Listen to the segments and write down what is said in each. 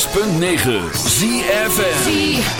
106.9 ZFM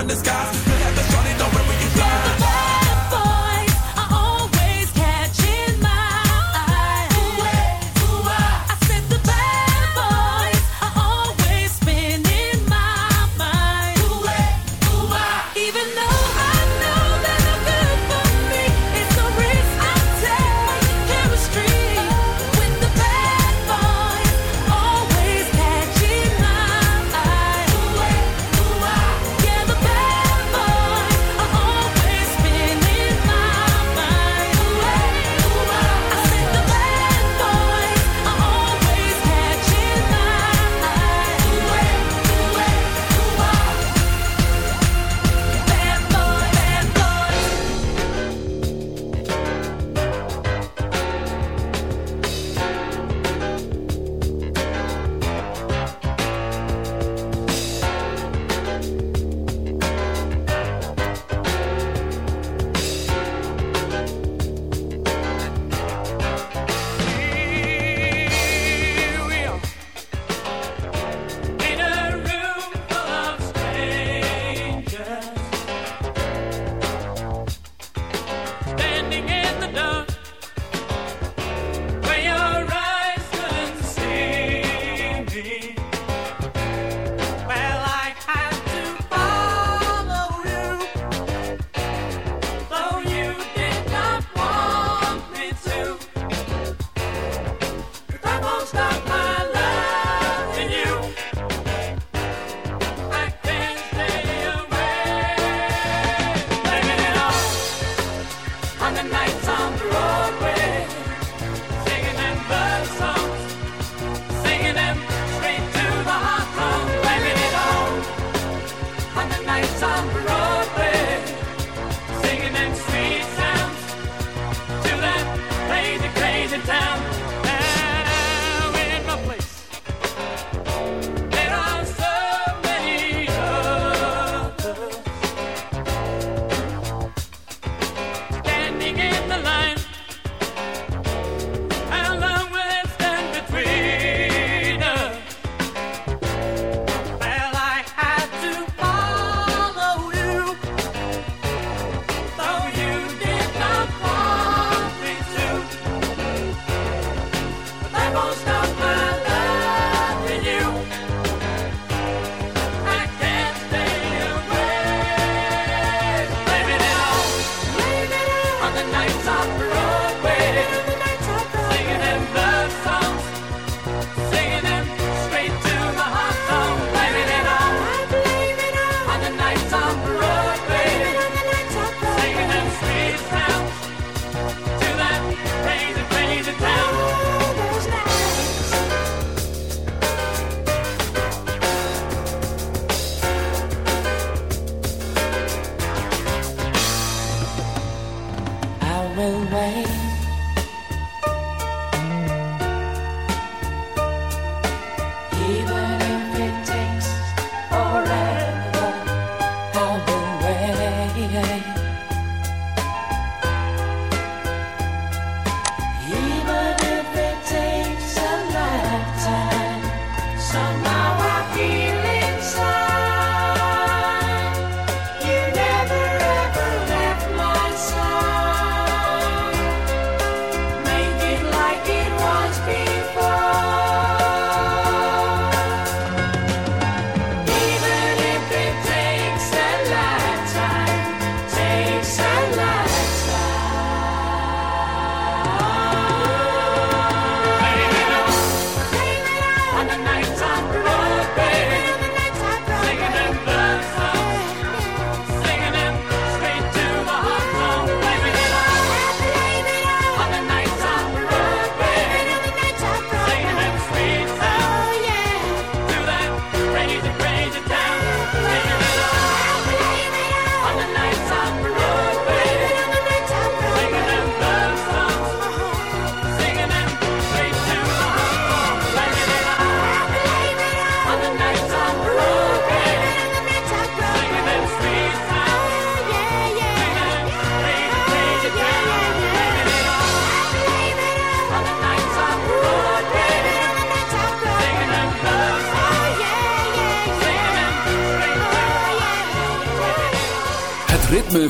in the sky.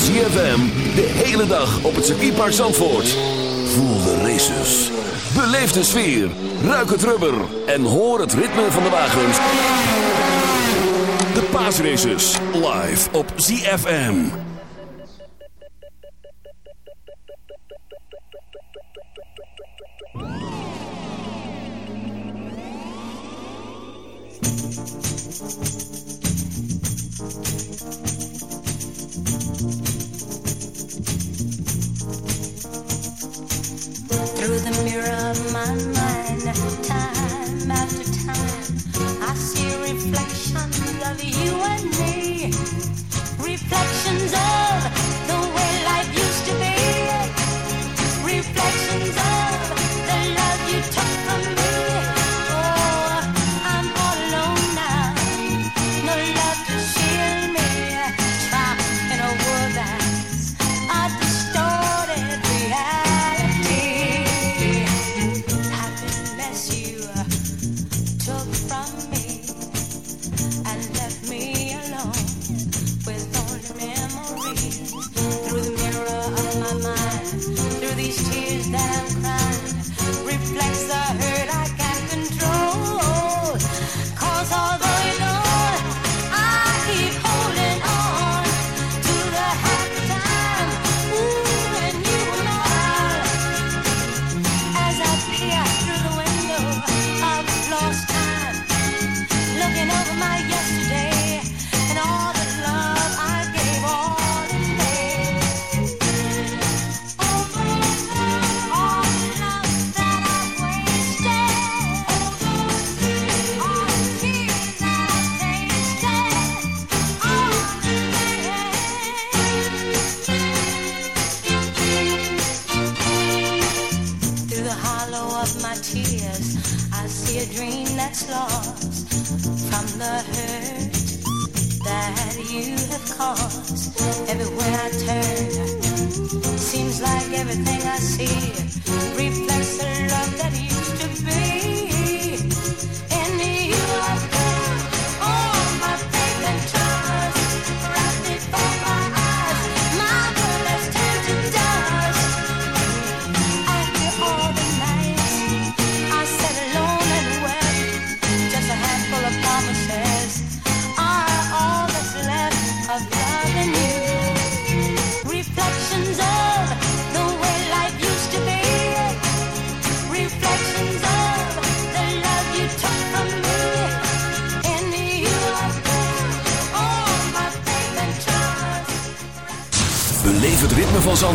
ZFM de hele dag op het circuitpark Zandvoort. Voel de races. Beleef de sfeer. Ruik het rubber. En hoor het ritme van de wagens. De paasraces. Live op ZFM.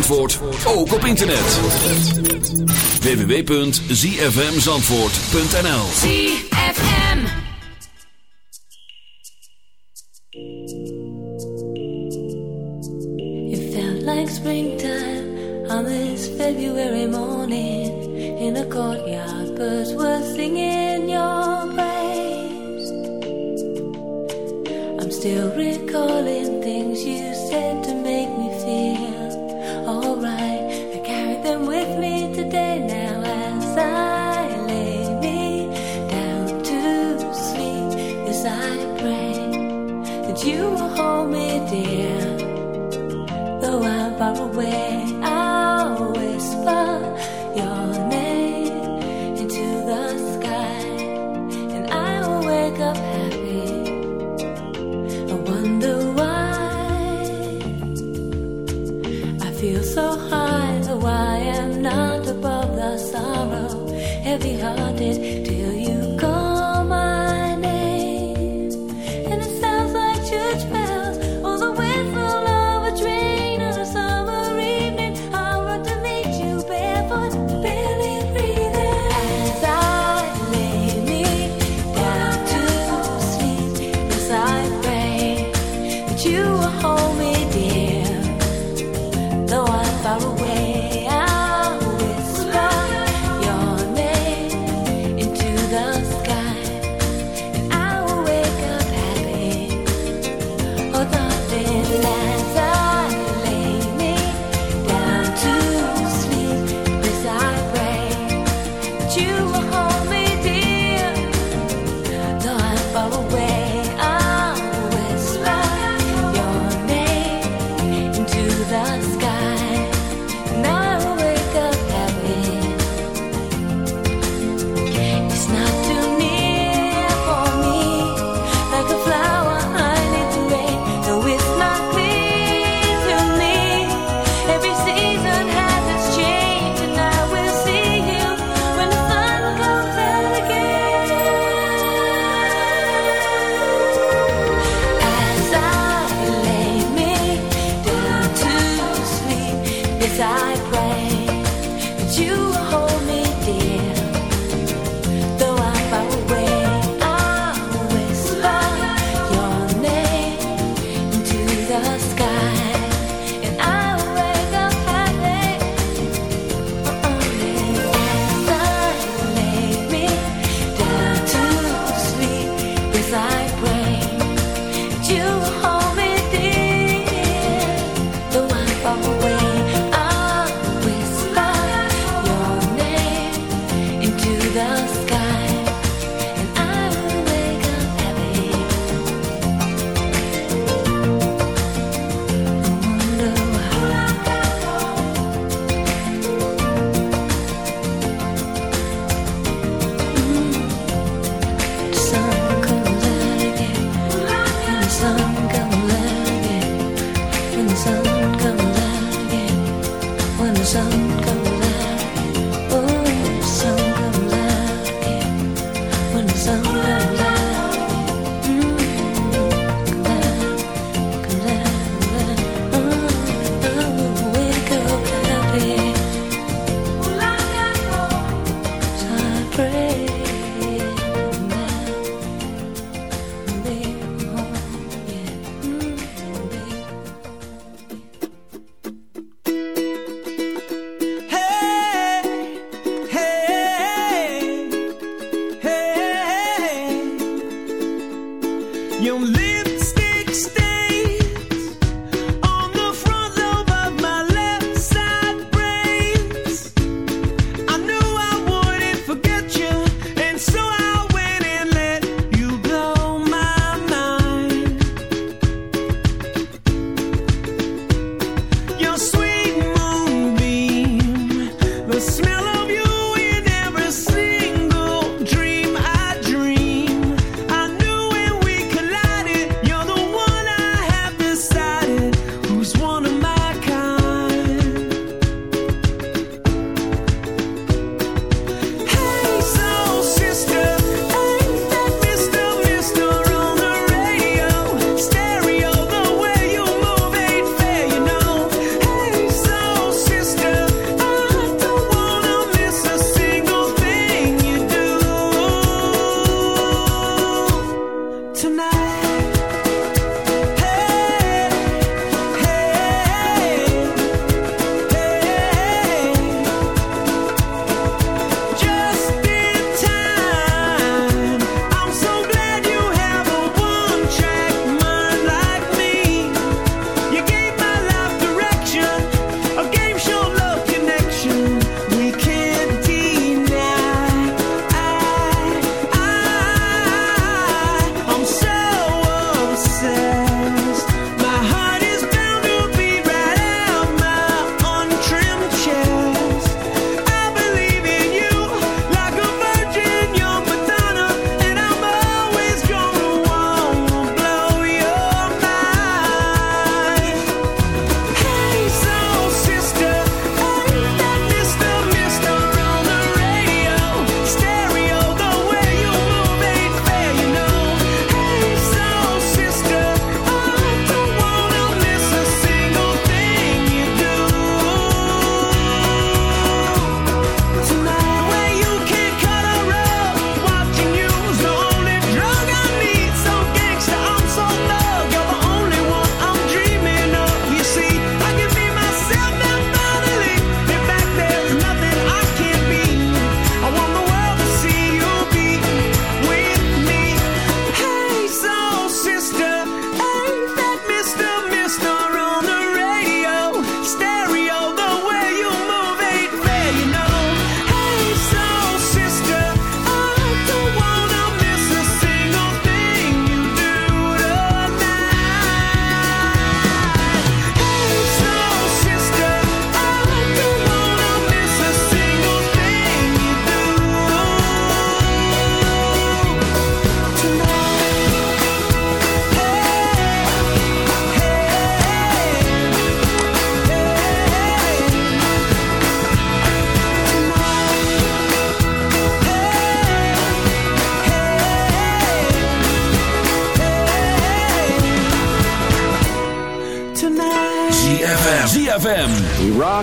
Zandvoort ook op internet. www.zfmzandvoort.nl ZFM It felt like springtime on this February morning. In a courtyard birds were singing your praise. I'm still dear. Though I'm far away, I whisper your name into the sky, and I will wake up happy. I wonder why I feel so high, though I am not above the sorrow, heavy-hearted.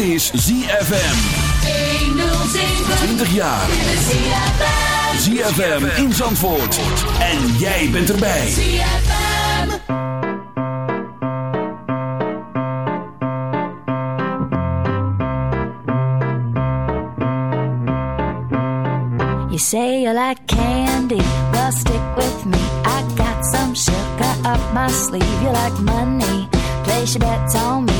Is ZFM. 20 jaar. ZFM in Zandvoort. En jij bent erbij. You say you like candy, well stick with me. I got some sugar up my sleeve. You like money, place your bets on me.